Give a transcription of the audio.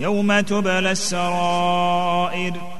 يوم تبلى السرائر.